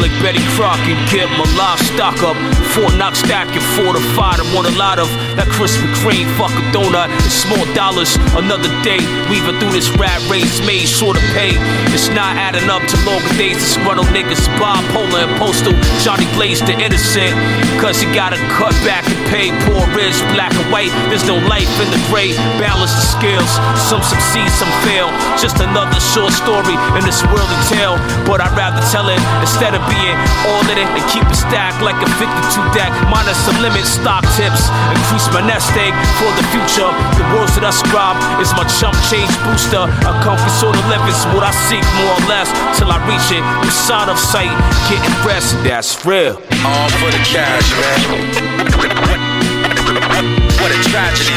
like Betty Crocker. Get my livestock up. Fort Knox stacking, fortified. I want a lot of that Krispy Kreme, fuck a donut, and small dollars. Another day, weaving through this rat race, made sure to pay. It's not adding up to longer days. Disgruntled niggas, bipolar and postal. Johnny Blaze the innocent, cause he gotta cut back and pay. Poor rich, black and white. There's no life in the gray. Balance the scales. Some succeed, some fail. Just another short story in this world to tell. But I'd rather tell it instead of being all in it and keep it stacked like a 52 deck. Minus some limit stock tips. Increase my nest egg for the future. The words that I scribe is my chump change booster. A comfy sort of live is what I seek more or less till I reach it. The sign of sight, getting rest, that's real. All for the cash, man. What a tragedy.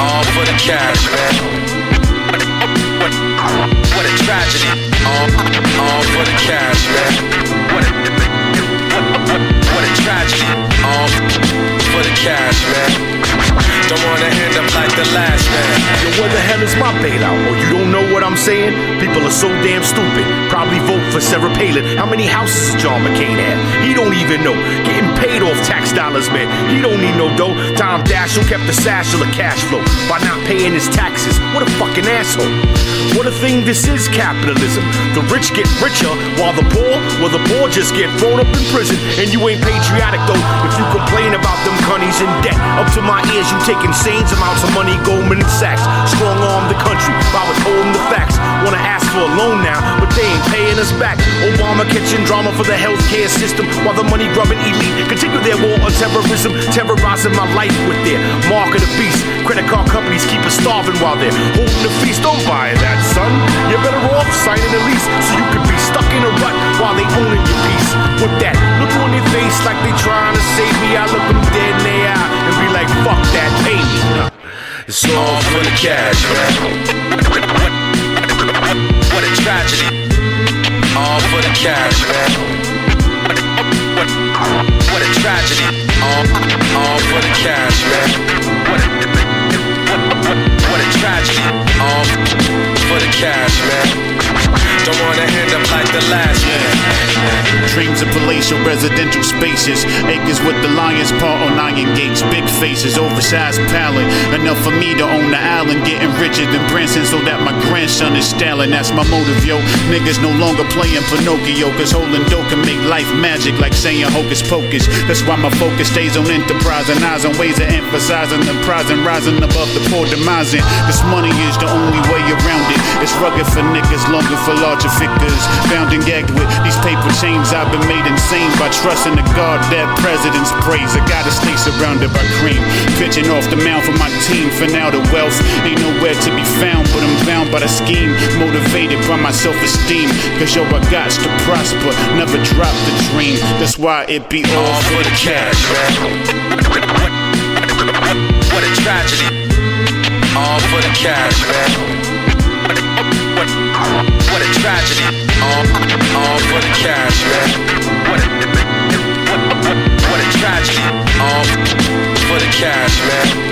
All for the cash, man. What a tragedy. All, all for the cash, man. Cash, man. Don't wanna end up like the last man. Yo, what the hell is my bailout? Oh, you don't know what I'm saying? People are so damn stupid. Probably vote for Sarah Palin. How many houses John McCain have? He don't even know. Getting paid off tax dollars, man. He don't need no dough. Tom Daschle kept the satchel of cash flow by not paying his taxes. What a fucking asshole. What a thing this is capitalism. The rich get richer while the poor, well, the poor just get thrown up in prison. And you ain't patriotic though if you complain about them cunnies in debt. Up to my ears, you take insane amounts of money, Goldman Sachs. Strong arm the country by withholding the facts. Wanna ask for a loan now, but they ain't paying us back. Obama catching drama for the healthcare system while the money grubbing elite continue their war on terrorism, terrorizing my life with their mark of the beast. Credit card companies keep us starving while they're holding the feast. Don't buy that, son. You're better off signing a lease so you can be stuck in a rut while they owning your piece. With that, look on their face like they trying to save me. I look them dead in their eye and be like, fuck that, pay me. It's all for the cash, man. What a tragedy. All for the cash, man. What a tragedy. All, all for the cash, man. What a, of palatial residential spaces. Acres with the lion's paw on iron gates. Big faces, oversized palette. Enough for me to own the island. Getting richer than Branson so that my grandson is styling. That's my motive, yo. Niggas no longer playing Pinocchio. Cause holding dope can make life magic like saying hocus pocus. That's why my focus stays on enterprise and eyes on ways of emphasizing the prize and rising above the poor demising. This money is the only way around it. It's rugged for niggas, longer for larger figures. Bound and gagged with these paper chains. I've been made insane by trusting the God that presidents praise. I gotta stay surrounded by cream. Pitching off the mound for my team. For now, the wealth ain't nowhere to be found, but I'm bound by the scheme. Motivated by my self esteem. Cause yo, I got to prosper, never drop the dream. That's why it be all, All for the cash, man. What a tragedy. All for the cash, man. What, what a tragedy. All, for the cash, man. What a, what a tragedy. All for the cash, man.